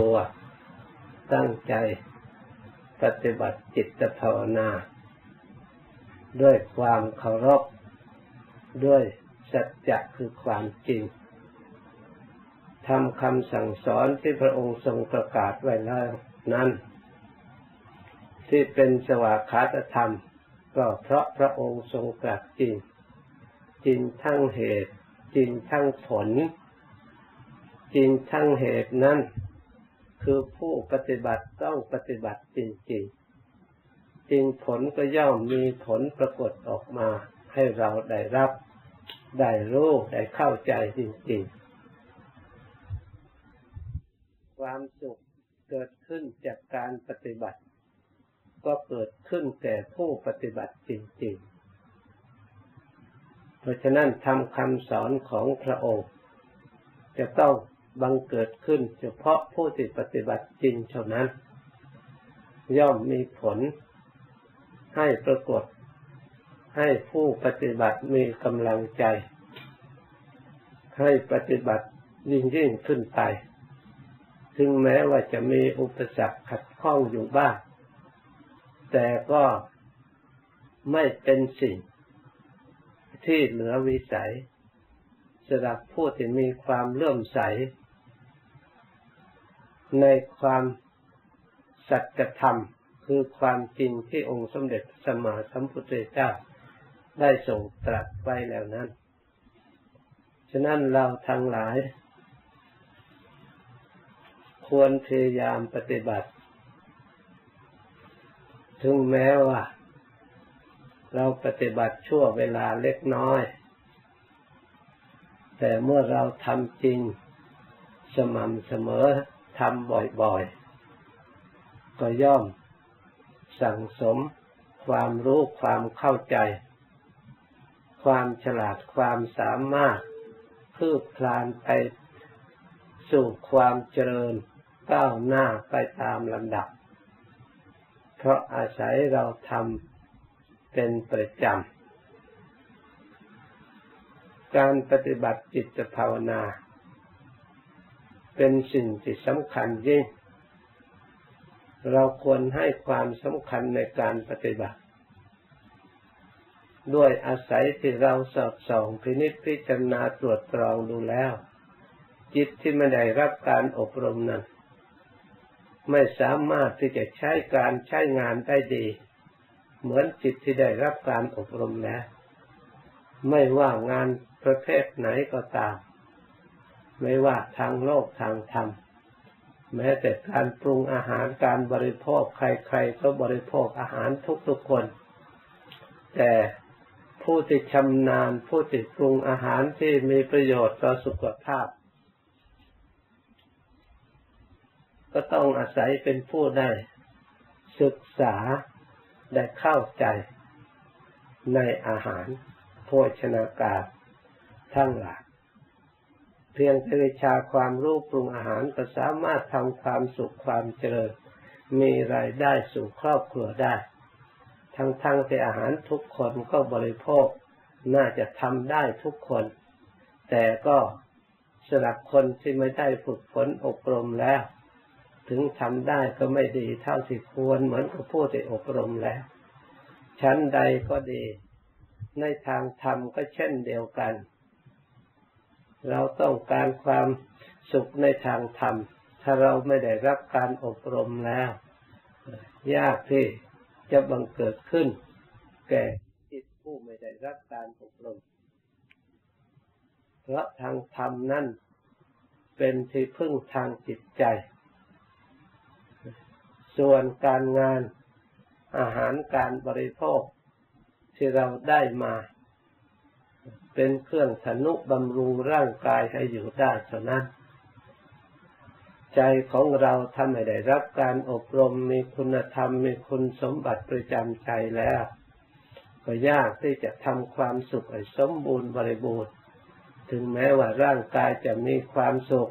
ตัวตั้งใจปฏิบัติจิตภาวนา ด้วยความเคารพ ด้วยสัจจะคือความจริงทำคำสั่งสอนที่พระองค์ทรงประกาศไว้แล้วนั้น ที่เป็นสวากขาตธรรม ก็เพราะพระองค์ทรงตรัสจริง จริงทั้งเหตุ จริงทั้งผล จริงทั้งเหตุนั้น คือผู้ปฏิบัติต้องปฏิบัติจริงๆจริงผลก็ย่อมมีผลปรากฏออกมา ให้เราได้รับ ได้รู้ได้เข้าใจจริงๆ ความสุขเกิดขึ้นจากการปฏิบัติ ก็เกิดขึ้นแก่ผู้ปฏิบัติจริงๆ เพราะฉะนั้นทำคำสอนของพระองค์ จะต้องบังเกิดขึ้นเฉพาะผู้ที่ปฏิบัติจริงเท่านั้น ย่อมมีผลให้ปรากฏให้ผู้ปฏิบัติมีกำลังใจ ให้ปฏิบัติยิ่งยิ่งขึ้นไป ถึงแม้ว่าจะมีอุปสรรคขัดข้องอยู่บ้าง แต่ก็ไม่เป็นสิ่ง ที่เหนือวิสัยสำหรับผู้ที่มีความเลื่อมใส ในความสัจธรรมคือความจริงที่องค์สมเด็จสมมาสัมพุทธเจ้าได้ทรงตรัสไว้แล้วนั้น ฉะนั้นเราทั้งหลาย ควรพยายามปฏิบัติ ถึงแม้ว่า เราปฏิบัติชั่วเวลาเล็กน้อย แต่เมื่อเราทำจริงสม่ำเสมอทำบ่อยๆ ก็ย่อมสั่งสมความรู้ความเข้าใจ ความฉลาดความสามารถคืบคลานไปสู่ความเจริญก้าวหน้าไปตามลำดับ เพราะอาศัยเราทำ เป็นประจำ การปฏิบัติจิตภาวนา เป็นสิ่งที่สำคัญยิ่ง เราควรให้ความสำคัญในการปฏิบัติ ด้วยอาศัยที่เราสอบส่องพินิจพิจารณาตรวจตรองดูแล้ว จิตที่ไม่ได้รับการอบรมนั้น ไม่สามารถที่จะใช้การใช้งานได้ดี เหมือนจิตที่ได้รับการอบรมแล้ว ไม่ว่างานประเภทไหนก็ตาม ไม่ว่าทางโลกทางธรรม แม้แต่การปรุงอาหารการบริโภคใครๆก็บริโภคอาหารทุกๆคน แต่ผู้ที่ชำนาญผู้ที่ปรุงอาหารที่มีประโยชน์ต่อสุขภาพ ก็ต้องอาศัยเป็นผู้ได้ศึกษา ได้เข้าใจในอาหารโภชนาการทั้งหลายเพียงแต่วิชาความรู้ปรุงอาหารก็สามารถทำความสุขความเจริญ มีรายได้สู่ครอบครัวได้ ทั้งๆทที่อาหารทุกคนก็บริโภค น่าจะทำได้ทุกคน แต่ก็สำหรับคนที่ไม่ได้ฝึกฝนอบรมแล้ว ถึงทำได้ก็ไม่ดีเท่าที่ควรเหมือนกับผู้ที่อบรมแล้ว ชั้นใดก็ดี ในทางธรรมก็เช่นเดียวกัน เราต้องการความสุขในทางธรรม ถ้าเราไม่ได้รับการอบรมแล้ว ยากที่จะบังเกิดขึ้น แก่จิตผู้ไม่ได้รับการอบรม เพราะทางธรรมนั่นเป็นที่พึ่งทางจิตใจ ส่วนการงานอาหารการบริโภคที่เราได้มา เป็นเครื่องสนุบำรุงร่างกายให้อยู่ได้เท่านั้น ใจของเราถ้าไม่ได้รับการอบรมมีคุณธรรมมีคุณสมบัติประจำใจแล้ว ก็ยากที่จะทำความสุขให้สมบูรณ์บริบูรณ์ ถึงแม้ว่าร่างกายจะมีความสุข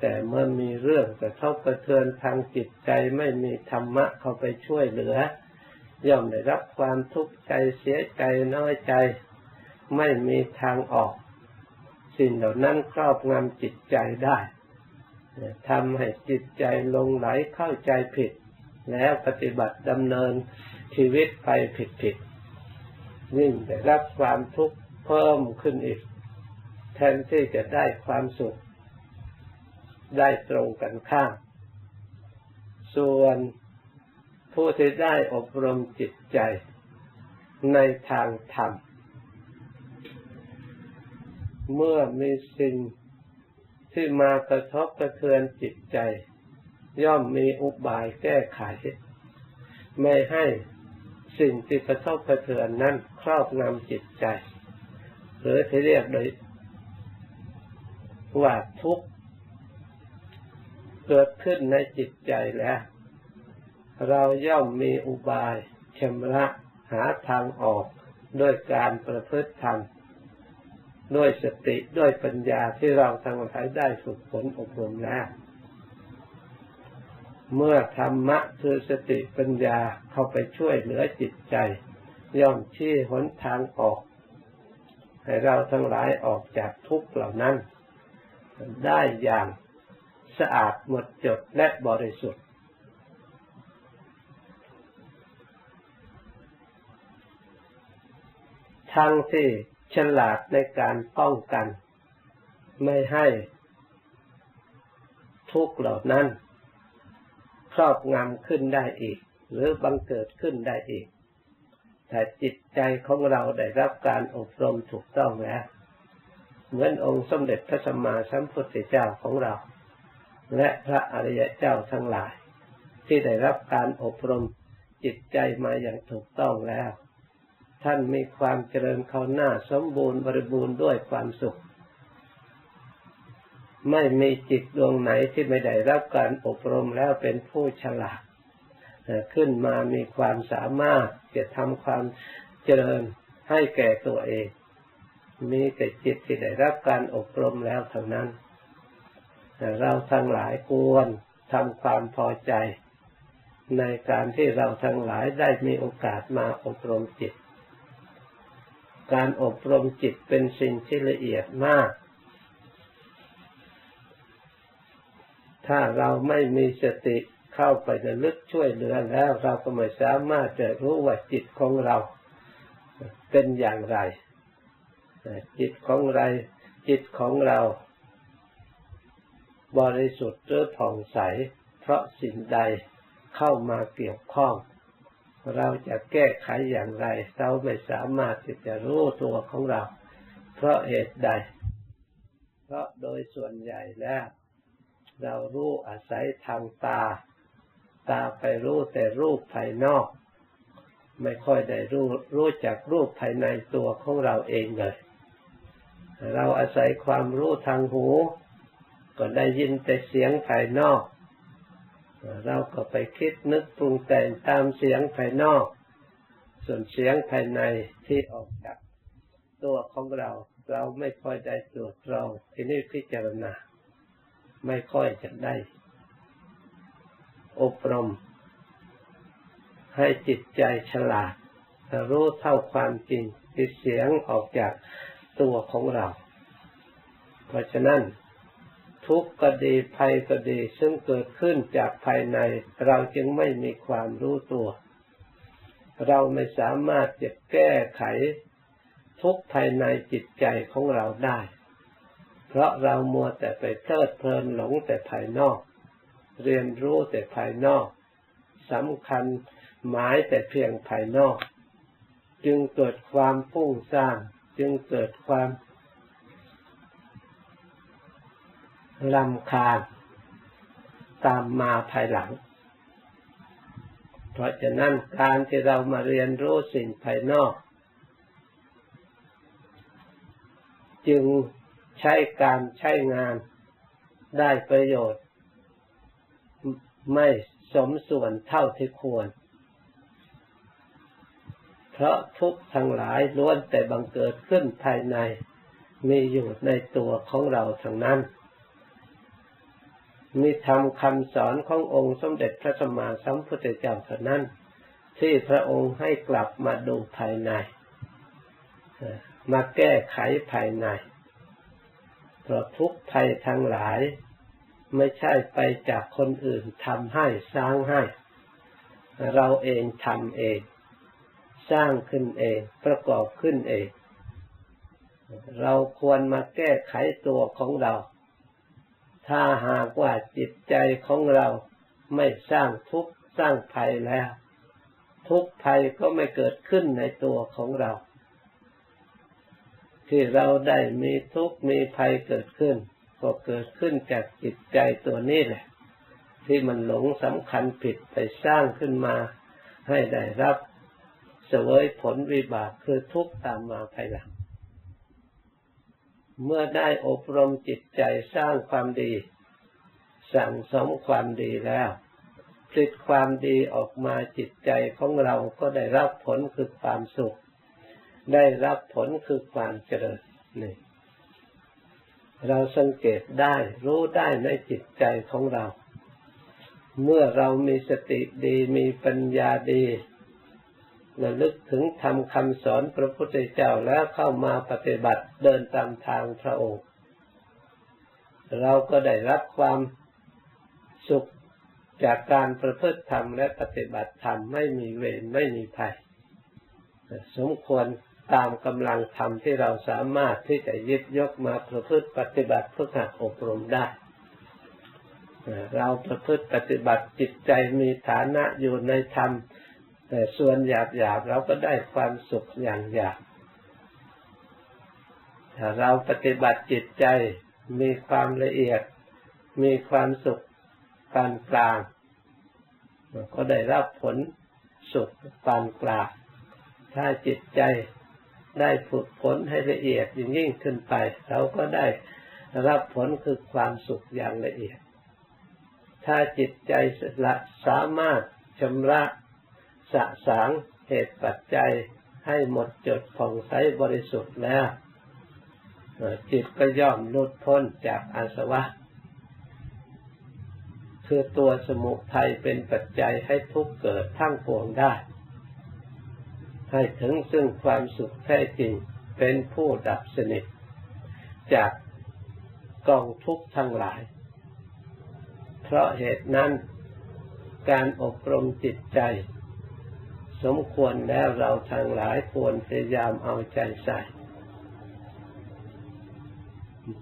แต่เมื่อมีเรื่องกระทบกระเทือนทางจิตใจไม่มีธรรมะเข้าไปช่วยเหลือ ย่อมได้รับความทุกข์ใจเสียใจน้อยใจ ไม่มีทางออก สิ่งเหล่านั้นครอบงำจิตใจได้ทำให้จิตใจลงไหลเข้าใจผิด แล้วปฏิบัติดำเนินชีวิตไปผิดผิดยิ่งได้รับความทุกข์เพิ่มขึ้นอีก แทนที่จะได้ความสุข ได้ตรงกันข้าม ส่วนผู้ที่ได้อบรมจิตใจในทางธรรม เมื่อมีสิ่งที่มากระทบกระเทือนจิตใจ ย่อมมีอุบายแก้ไข ไม่ให้สิ่งที่กระทบกระเทือนนั้นครอบงำจิตใจ หรือที่เรียกโดยว่าทุกข์ เกิดขึ้นในจิตใจแล้ว เราย่อมมีอุบายชำระหาทางออกด้วยการประพฤติธรรมด้วยสติด้วยปัญญาที่เราทั้งหลายได้ฝึกฝนอบรมแล้วเมื่อธรรมะคือสติปัญญาเข้าไปช่วยเหลือจิตใจ ย่อมชี้หนทางออก ให้เราทั้งหลายออกจากทุกข์เหล่านั้น ได้อย่าง สะอาดหมดจดและบริสุทธิ์ ทั้งที่ฉลาดในการป้องกัน ไม่ให้ทุกเหล่านั้น ครอบงำขึ้นได้อีก หรือบังเกิดขึ้นได้อีกแต่จิตใจของเราได้รับการอบรมถูกต้องแล้ว เหมือนองค์สมเด็จพระสัมมาสัมพุทธเจ้าของเรา และพระอริยเจ้าทั้งหลาย ที่ได้รับการอบรมจิตใจมาอย่างถูกต้องแล้ว ท่านมีความเจริญเขาหน้าสมบูรณ์บริบูรณ์ด้วยความสุข ไม่มีจิตดวงไหนที่ไม่ได้รับการอบรมแล้วเป็นผู้ฉลาดขึ้นมามีความสามารถจะทำความเจริญให้แก่ตัวเอง มีแต่จิตที่ได้รับการอบรมแล้วเท่านั้น เราทั้งหลายควรทำความพอใจ ในการที่เราทั้งหลายได้มีโอกาสมาอบรมจิต การอบรมจิตเป็นสิ่งที่ละเอียดมาก ถ้าเราไม่มีสติเข้าไประลึกช่วยเหลือแล้วเราก็ไม่สามารถจะรู้ว่าจิตของเราเป็นอย่างไร จิตของเราจิตของเรา บริสุทธิ์หรือผ่องใส เพราะสิ่งใดเข้ามาเกี่ยวข้อง เราจะแก้ไขอย่างไร เราไม่สามารถที่จะรู้ตัวของเรา เพราะเหตุใด เพราะโดยส่วนใหญ่แล้ว เรารู้อาศัยทางตา ตาไปรู้แต่รูปภายนอก ไม่ค่อยได้รู้รู้จักรูปภายในตัวของเราเองเลย เราอาศัยความรู้ทางหู ก็ได้ยินแต่เสียงภายนอก เราก็ไปคิดนึกปรุงแต่งตามเสียงภายนอก ส่วนเสียงภายในที่ออกจากตัวของเราเราไม่ค่อยได้ตรวจตรองที่นี่พิจารณา ไม่ค่อยจะได้ อบรม ให้จิตใจฉลาดรู้เท่าความจริงที่เสียงออกจากตัวของเรา เพราะฉะนั้น ทุกข์ก็ดีภัยก็ดี ซึ่งเกิดขึ้นจากภายใน เราจึงไม่มีความรู้ตัว เราไม่สามารถจะแก้ไขทุกภายในจิตใจของเราได้ เพราะเรามัวแต่ไปเพลิดเพลินหลงแต่ภายนอก เรียนรู้แต่ภายนอกสำคัญหมายแต่เพียงภายนอก จึงเกิดความฟุ้งซ่านจึงเกิดความ ลำคาญตามมาภายหลัง เพราะฉะนั้นการที่เรามาเรียนรู้สิ่งภายนอก จึงใช้การใช้งานได้ประโยชน์ ไม่สมส่วนเท่าที่ควร เพราะทุกทั้งหลายล้วนแต่บังเกิดขึ้นภายใน มีอยู่ในตัวของเราทั้งนั้น มีธรรมคำสอนขององค์สมเด็จพระสัมมาสัมพุทธเจ้าเท่านั้น ที่พระองค์ให้กลับมาดูภายใน มาแก้ไขภายในเพราะทุกภัยทั้งหลาย ไม่ใช่ไปจากคนอื่นทำให้สร้างให้ เราเองทำเอง สร้างขึ้นเองประกอบขึ้นเอง เราควรมาแก้ไขตัวของเรา ถ้าหากว่าจิตใจของเราไม่สร้างทุกข์สร้างภัยแล้ว ทุกภัยก็ไม่เกิดขึ้นในตัวของเรา ที่เราได้มีทุกข์มีภัยเกิดขึ้น ก็เกิดขึ้นจากจิตใจตัวนี้แหละ ที่มันหลงสำคัญผิดไปสร้างขึ้นมา ให้ได้รับเสวยผลวิบากคือทุกข์ตามมาภายหลัง เมื่อได้อบรมจิตใจสร้างความดี สั่งสมความดีแล้วผลิตความดีออกมาจิตใจของเราก็ได้รับผลคือความสุข ได้รับผลคือความเจริญนี่เราสังเกตได้รู้ได้ในจิตใจของเรา เมื่อเรามีสติดีมีปัญญาดี ระลึกถึงทำคำสอนพระพุทธเจ้าแล้วเข้ามาปฏิบัติเดินตามทางพระองค์ เราก็ได้รับความสุขจากการประพฤติธรรมและปฏิบัติธรรมไม่มีเวรไม่มีภัยสมควรตามกำลังธรรมที่เราสามารถที่จะยึดยกมาประพฤติปฏิบัติเพื่อหัดอบรมได้ เราประพฤติปฏิบัติจิตใจมีฐานะอยู่ในธรรม แต่ส่วนหยาบหยาบเราก็ได้ความสุขอย่างหยาบถ้าเราปฏิบัติจิตใจมีความละเอียด มีความสุขปานกลางก็ได้รับผลสุขปานกลางถ้าจิตใจได้ฝึกฝนให้ละเอียดยิ่งยิ่งขึ้นไป เราก็ได้รับผลคือความสุขอย่างละเอียด ถ้าจิตใจละสามารถชำระ สะสางเหตุปัจจัยให้หมดจดผ่องใสบริสุทธิ์แล้วจิตก็ย่อมหลุดพ้นจากอาสวะ คือตัวสมุทัยเป็นปัจจัยให้ทุกเกิดทั้งปวงได้ ให้ถึงซึ่งความสุขแท้จริงเป็นผู้ดับสนิท จากกองทุกข์ทั้งหลาย เพราะเหตุนั้นการอบรมจิตใจ สมควรแล้วเราทั้งหลายควรพยายามเอาใจใส่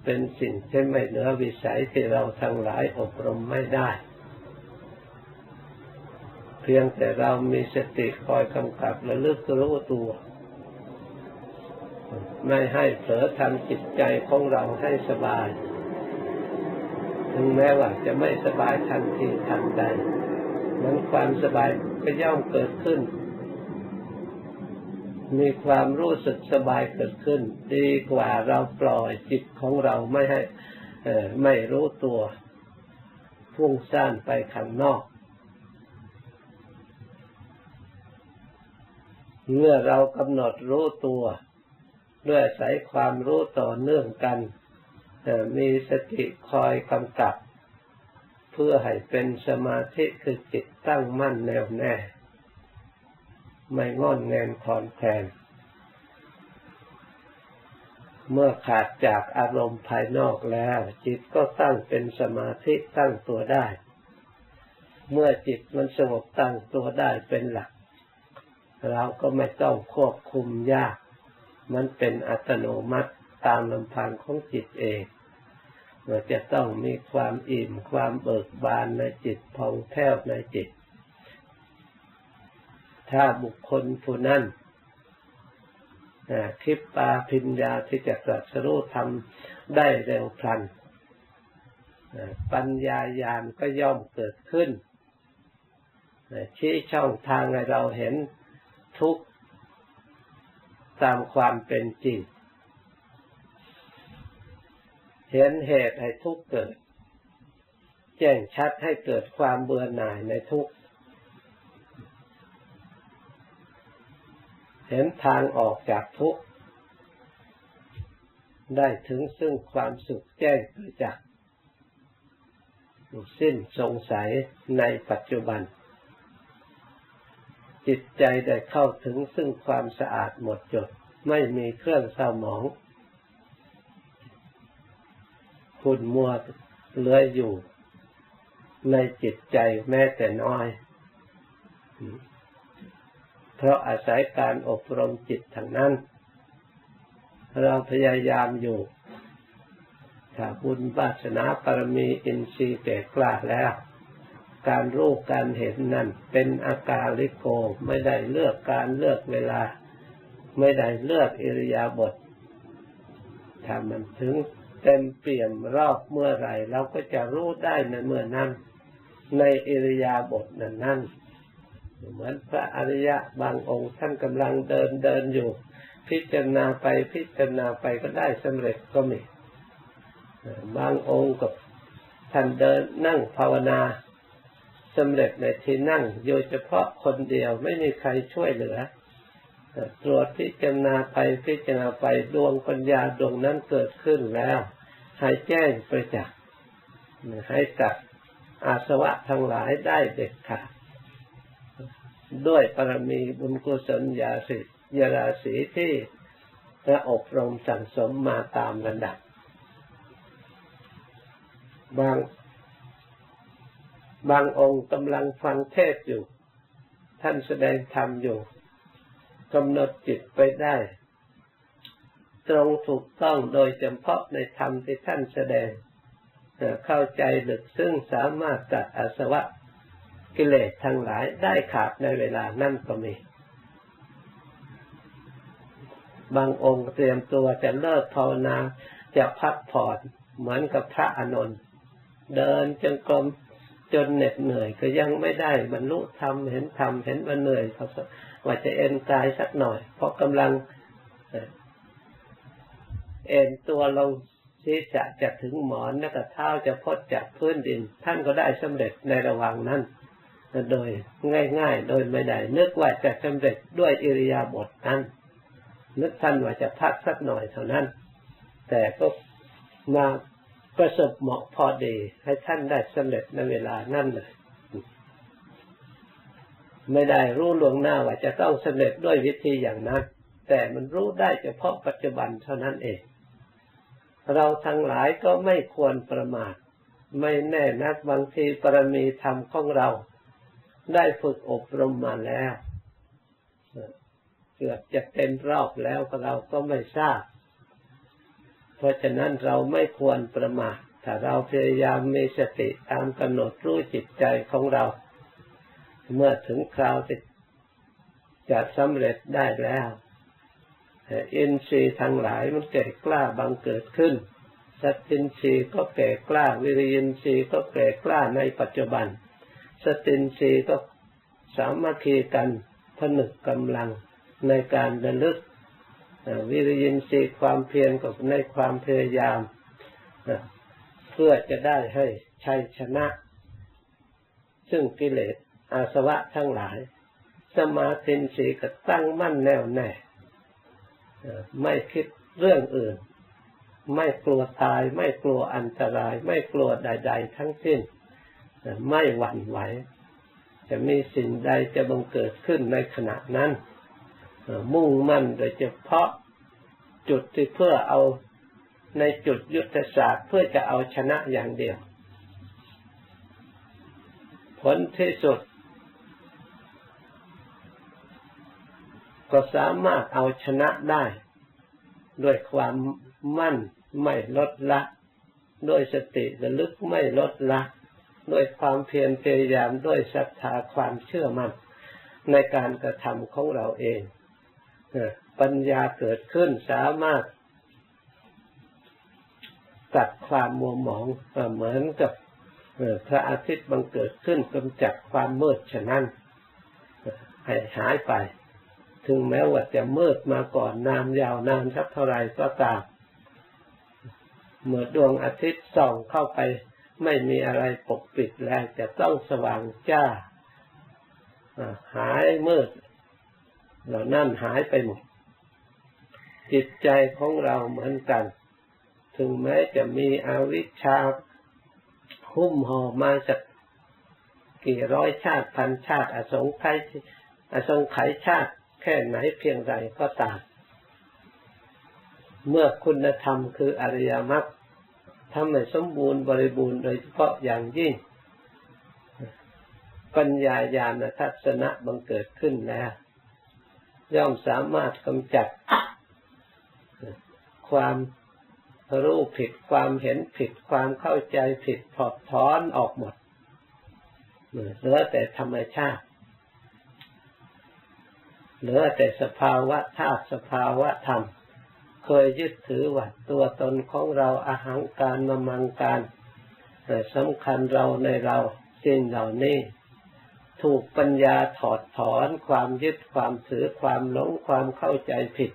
เป็นสิ่งที่ไม่เหนือวิสัยที่เราทั้งหลายอบรมไม่ได้ เพียงแต่เรามีสติคอยกำกับและลึกรู้ตัว ไม่ให้เผลอทำจิตใจของเราให้สบาย ถึงแม้ว่าจะไม่สบายทันทีทันใดมันความสบายก็ย่อมเกิดขึ้น มีความรู้สึกสบายเกิดขึ้น ดีกว่าเราปล่อยจิตของเราไม่ให้ไม่รู้ตัวพุ่งซ่านไปข้างนอก เมื่อเรากำหนดรู้ตัวด้วยใส่ความรู้ต่อเนื่องกันมีสติคอยกำกับ เพื่อให้เป็นสมาธิคือจิตตั้งมั่นแน่วแน่ ไม่งอนแงนคอนแคลนเมื่อขาดจากอารมณ์ภายนอกแล้ว จิตก็ตั้งเป็นสมาธิตั้งตัวได้ เมื่อจิตมันสงบตั้งตัวได้เป็นหลัก เราก็ไม่ต้องควบคุมยาก มันเป็นอัตโนมัติตามลำพังของจิตเองเราจะต้องมีความอิ่มความเบิกบานในจิตพองแผ้วในจิต ถ้าบุคคลผู้นั้นคิปปาพิญญาที่จะตรัสรู้ทำได้เร็วพลัน ปัญญายาณก็ย่อมเกิดขึ้น ชี้ช่องทางให้เราเห็นทุกตามความเป็นจริง เห็นเหตุให้ทุกเกิด แจ้งชัดให้เกิดความเบื่อหน่ายในทุก เห็นทางออกจากทุกข์ได้ถึงซึ่งความสุขแจ้งประจักษ์สิ้นสงสัยในปัจจุบัน จิตใจได้เข้าถึงซึ่งความสะอาดหมดจด ไม่มีเครื่องเศร้าหมองขุ่นมัวเลื้อยอยู่ ในจิตใจแม้แต่น้อย เพราะอาศัยการอบรมจิตทางนั้น เราพยายามอยู่ ถ้าบุญวาสนาปรมีอินทรีย์แก่กล้าแล้ว การรู้การเห็นนั้นเป็นอาการลิโกไม่ได้เลือกการเลือกเวลา ไม่ได้เลือกอิริยาบถถ้ามันถึงเต็มเปี่ยมรอบเมื่อไรเราก็จะรู้ได้ในเมื่อนั้น ในอิริยาบถนั้นนั้น เหมือนพระอริยะบางองค์ท่านกำลังเดินเดินอยู่ พิจารณาไปพิจารณาไปก็ได้สำเร็จก็มีบางองค์กับท่านเดินนั่งภาวนาสำเร็จในที่นั่งโดยเฉพาะคนเดียวไม่มีใครช่วยเหลือตรวจพิจารณาไปพิจารณาไปดวงปัญญาดวงนั้นเกิดขึ้นแล้วให้แจ้งประจักษ์ให้ตัดอาสวะทั้งหลายได้เด็ดขาด ด้วยปรมีบุญกุศลยาสิยาราศีที่พระอบรมสั่งสมมาตามระดับ บาง บางองค์กำลังฟังเทศอยู่ ท่านแสดงธรรมอยู่กำหนดจิตไปได้ ตรงถูกต้องโดยเฉพาะในธรรมที่ท่านแสดงเข้าใจลึกซึ่งสามารถตัดอาสวะ กิเลสทั้งหลายได้ขาดในเวลานั่นก็มี บางองค์เตรียมตัวจะเลิกภาวนาจะพักผ่อนเหมือนกับพระอานนท์เดินจงกรมจนเหน็ดเหนื่อยก็ยังไม่ได้บรรลุธรรมเห็นธรรมเห็นว่าเหนื่อยเขาว่าจะเอ็นกายสักหน่อย เพราะกำลังเอ็นตัวลงศีรษะจะถึงหมอนแล้วก็เท้าจะพดจากพื้นดิน ท่านก็ได้สำเร็จในระหว่างนั้น โดยง่าย ๆ โดยไม่ได้นึกว่าจะสำเร็จด้วยอิริยาบถนั้น นึกท่านว่าจะพักสักหน่อยเท่านั้น แต่ก็มาประสบเหมาะพอดี ให้ท่านได้สำเร็จในเวลานั่นเลย ไม่ได้รู้ลวงหน้าว่าจะต้องสำเร็จด้วยวิธีอย่างนั้น แต่มันรู้ได้เฉพาะปัจจุบันเท่านั้นเอง เราทั้งหลายก็ไม่ควรประมาทไม่แน่นักบางทีปรมีธรรมของเรา ได้ฝึกอบรมมาแล้วเกือบจะเต็มรอบแล้วเราก็ไม่ทราบ เพราะฉะนั้นเราไม่ควรประมาทถ้าเราพยายามมีสติตามกำหนดรู้จิตใจของเรา เมื่อถึงคราวที่จะสำเร็จได้แล้วอินทรีย์ทั้งหลายมันเก่กล้าบังเกิดขึ้น สัตตินทรีย์ก็แก่กล้า วิริยินทรีย์ก็แก่กล้าในปัจจุบัน สตินทรีก็สามัคคีกันผนึกกำลังในการระลึกวิริยินทรีย์ความเพียรกับในความพยายามเพื่อจะได้ให้ชัยชนะ ซึ่งกิเลสอาสวะทั้งหลาย สมาธิสีก็ตั้งมั่นแน่วแน่ไม่คิดเรื่องอื่น ไม่กลัวตาย ไม่กลัวอันตราย ไม่กลัวใด ๆ ทั้งสิ้น ไม่หวั่นไหว จะมีสิ่งใดจะบังเกิดขึ้นในขณะนั้น มุ่งมั่นโดยเฉพาะจุดที่เพื่อเอาในจุดยุทธศาสตร์เพื่อจะเอาชนะอย่างเดียว ผลที่สุด ก็สามารถเอาชนะได้ ด้วยความมั่นไม่ลดละ ด้วยสติระลึกไม่ลดละ ด้วยความเพียรพยายามด้วยศรัทธาความเชื่อมั่นในการกระทำของเราเองปัญญาเกิดขึ้นสามารถตัดความมัวหมองเหมือนกับพระอาทิตย์บังเกิดขึ้นกำจัดความมืดฉะนั้นให้หายไป ถึงแม้ว่าจะมืดมาก่อนนานยาวนานสักเท่าไรก็ตามเมื่อดวงอาทิตย์ส่องเข้าไป ไม่มีอะไรปกปิดแล้วจะต้องสว่างจ้า หายมืดเหล่านั้นหายไปหมด จิตใจของเราเหมือนกัน ถึงแม้จะมีอวิชชาหุ้มห่อมาจากกี่ร้อยชาติพันชาติ อสงไขยอสงไขยชาติ แค่ไหนเพียงไรก็ตาม เมื่อคุณธรรมคืออริยมรรค ถ้าไม่สมบูรณ์บริบูรณ์โดยเฉพาะอย่างยิ่ง ปัญญาญาณทัศนะบังเกิดขึ้นแล้ว ย่อมสามารถกำจัด ความรู้ผิดความเห็นผิดความเข้าใจผิดถอดถอนออกหมดเหลือแต่ธรรมชาติเหลือแต่สภาวะธาตุสภาวะธรรม เคยยึดถือว่าตัวตนของเราอาหังการมามังการแต่สำคัญเราในเราสิ่งเหล่านี้ ถูกปัญญาถอดถอนความยึดความถือความหลงความเข้าใจผิด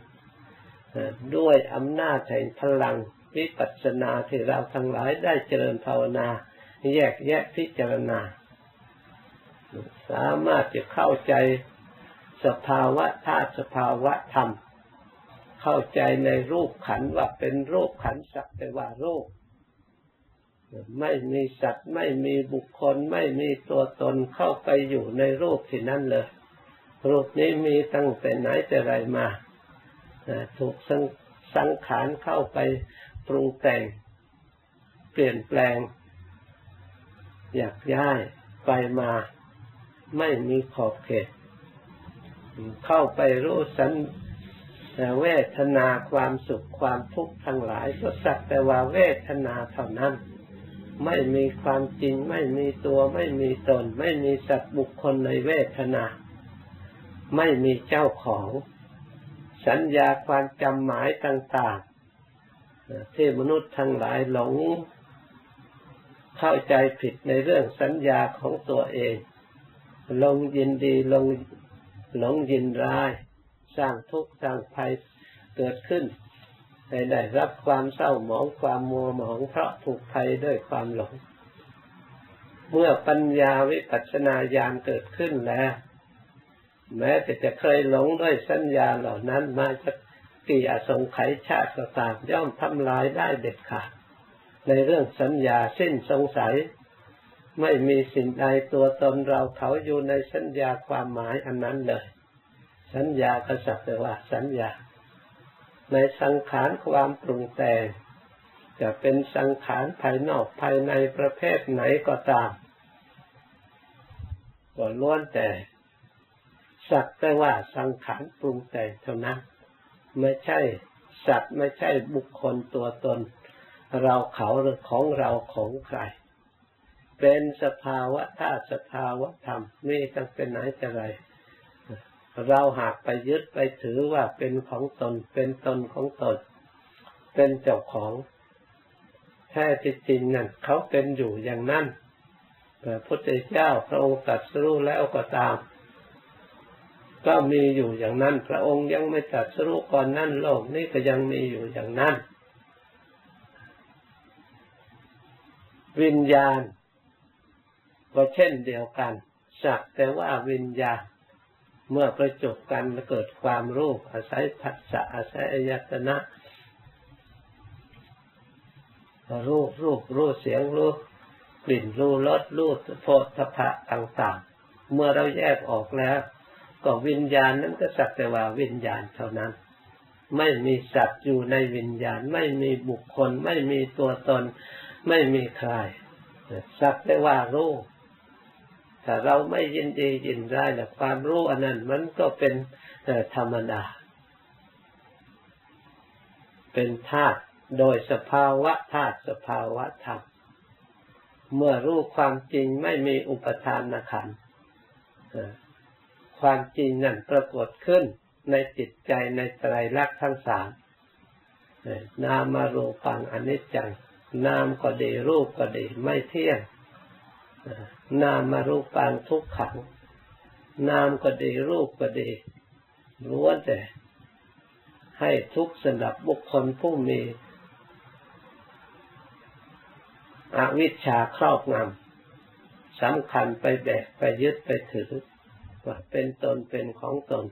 ด้วยอำนาจแห่งพลังวิปัสสนาที่เราทั้งหลายได้เจริญภาวนา แยกแยะพิจารณา สามารถจะเข้าใจสภาวะธาตุสภาวะธรรม เข้าใจในรูปขันว่าเป็นรูปขันสักแต่ว่ารูปไม่มีสัตว์ไม่มีบุคคล ไม่มีตัวตนเข้าไปอยู่ในรูปที่นั่นเลย รูปนี้มีตั้งแต่ไหนแต่ไรมาถูกสังขารเข้าไปปรุงแต่ง เปลี่ยนแปลง อยากย้ายไปมา ไม่มีขอบเขต เข้าไปรู้สัน เวทนาความสุขความทุกข์ทั้งหลายก็สักแต่ว่าเวทนาเท่านั้น ไม่มีความจริง ไม่มีตัว ไม่มีตน ไม่มีสัตว์บุคคลในเวทนา ไม่มีเจ้าของ สัญญาความจำหมายต่างๆที่มนุษย์ทั้งหลายหลงเข้าใจผิดในเรื่องสัญญาของตัวเอง ลงยินดีลงหลงยินร้าย สร้างทุกข์สร้างภัยเกิดขึ้นให้ได้รับความเศร้าหมองความมัวหมองเพราะถูกภัยด้วยความหลง เมื่อปัญญาวิปัสสนาญาณเกิดขึ้นแล้ว แม้แต่จะเคยหลงด้วยสัญญาเหล่านั้นมาสักกี่อสงไขยชาติก็ตามย่อมทำลายได้เด็ดขาดในเรื่องสัญญาสิ้นสงสัย ไม่มีสิ่งใดตัวตนเราเขาอยู่ในสัญญาความหมายอันนั้นเลย สัญญาก็สักแต่ว่าสัญญา ในสังขารความปรุงแต่งจะเป็นสังขารภายนอกภายในประเภทไหนก็ตามก็ล้วนแต่สักแต่ว่าสังขารปรุงแต่งเท่านั้น ไม่ใช่สัตว์ไม่ใช่บุคคลตัวตน เราเขาหรือของเราของใคร เป็นสภาวะธาตุสภาวะธรรมนี่ตั้งเป็นไหนแต่ไร เราหากไปยึดไปถือว่าเป็นของตน เป็นตนของตน เป็นเจ้าของแท้จริงนั่นเขาเป็นอยู่อย่างนั้นพระพุทธเจ้าพระองค์ตรัสรู้แล้วก็ตาม ก็มีอยู่อย่างนั้น พระองค์ยังไม่ตรัสรู้ก่อนนั่นโลกนี้ก็ยังมีอยู่อย่างนั้น วิญญาณก็เช่นเดียวกันสักแต่ว่าวิญญาณ เมื่อประจบกันเกิดความรู้อาศัยผัสสะอาศัยอายตนะรู้รูปรู้เสียงรู้กลิ่นรู้รสรู้โพธพะต่าง ๆ เมื่อเราแยกออกแล้ว ก็วิญญาณนั้นก็สักแต่ว่าวิญญาณเท่านั้น ไม่มีสัตว์อยู่ในวิญญาณ ไม่มีบุคคล ไม่มีตัวตน ไม่มีใครสักแต่ว่ารู้ ถ้าเราไม่ยินดียินร้ายนะความรู้อันนั้นมันก็เป็นธรรมดา เป็นธาตุโดยสภาวะธาตุสภาวะธรรม เมื่อรู้ความจริงไม่มีอุปทานขันความจริงนั่นปรากฏขึ้นในจิตใจในไตรลักษณ์ทั้งสามนามารูปังอนิจจัง นามก็ดีรูปก็ดีไม่เที่ยง นามารูปังทุกขัง นามก็ดีรูปก็ดีล้วนแต่ ให้ทุกสำหรับบุคคลผู้มีอวิชชาครอบงำสำคัญไปแบกไปยึดไปถือว่าเป็นตนเป็นของตน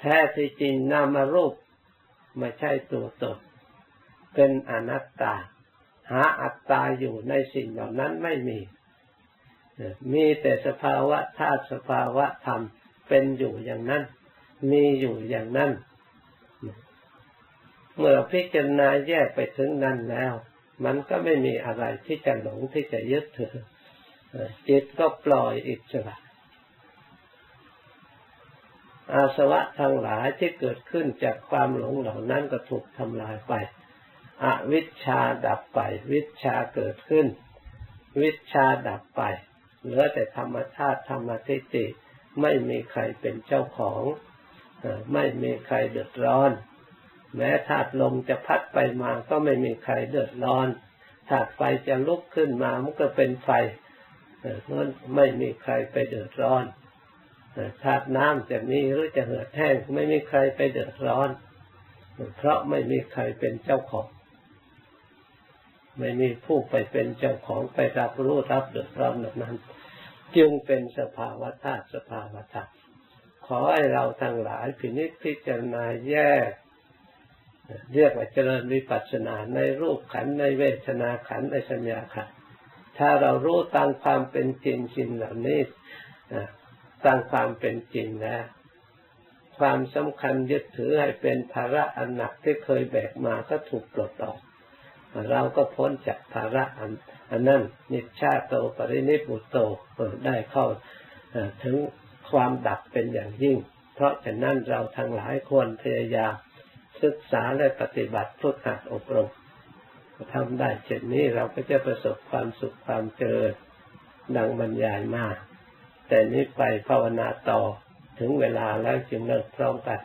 แท้ที่จริงนามารูปไม่ใช่ตัวตน เป็นอนัตตา หาอัตตาอยู่ในสิ่งเหล่านั้นไม่มี มีแต่สภาวะธาตุสภาวะธรรมเป็นอยู่อย่างนั้น มีอยู่อย่างนั้น เมื่อพิจารณาแยกไปถึงนั้นแล้ว มันก็ไม่มีอะไรที่จะหลงที่จะยึดถือจิตก็ปล่อยอิสระอาสวะทั้งหลายที่เกิดขึ้นจากความหลงเหล่านั้นก็ถูกทำลายไป อวิชชาดับไป วิชาเกิดขึ้น วิชาดับไปเหลือแต่ธรรมชาติธรรมทิฏฐิไม่มีใครเป็นเจ้าของ ไม่มีใครเดือดร้อน แม้ธาตุลมจะพัดไปมาก็ไม่มีใครเดือดร้อนธาตุไฟจะลุกขึ้นมามันก็เป็นไฟนั้นไม่มีใครไปเดือดร้อนธาตุน้ำจะมีหรือจะเหือดแห้งไม่มีใครไปเดือดร้อน เพราะไม่มีใครเป็นเจ้าของ ไม่มีผู้ไปเป็นเจ้าของไปรับรู้รับเดือดร้อนแบบนั้น จึงเป็นสภาวะธาตุสภาวะธรรมขอให้เราทั้งหลายพินิจพิจารณาแยก เรียกว่าเจริญวิปัสสนาในรูปขันในเวทนาขันในสัญญาขันถ้าเรารู้ตามความเป็นจริงจริงเหล่านี้ตามความเป็นจริงแล้วความสำคัญยึดถือให้เป็นภาระอันหนักที่เคยแบกมาก็ถูกปลดออก เราก็พ้นจากภาระอันนั้นนิชชาโตปรินิพุตโตได้เข้าถึงความดับเป็นอย่างยิ่ง เพราะฉะนั้นเราทั้งหลายควรพยายามศึกษาและปฏิบัติพุทธหัดอบรมทำได้เช่นนี้เราก็จะประสบความสุขความเจริญดังบรรยายมาแต่นี้ไปภาวนาต่อถึงเวลาแล้วจึงเลิกพร้อมกัน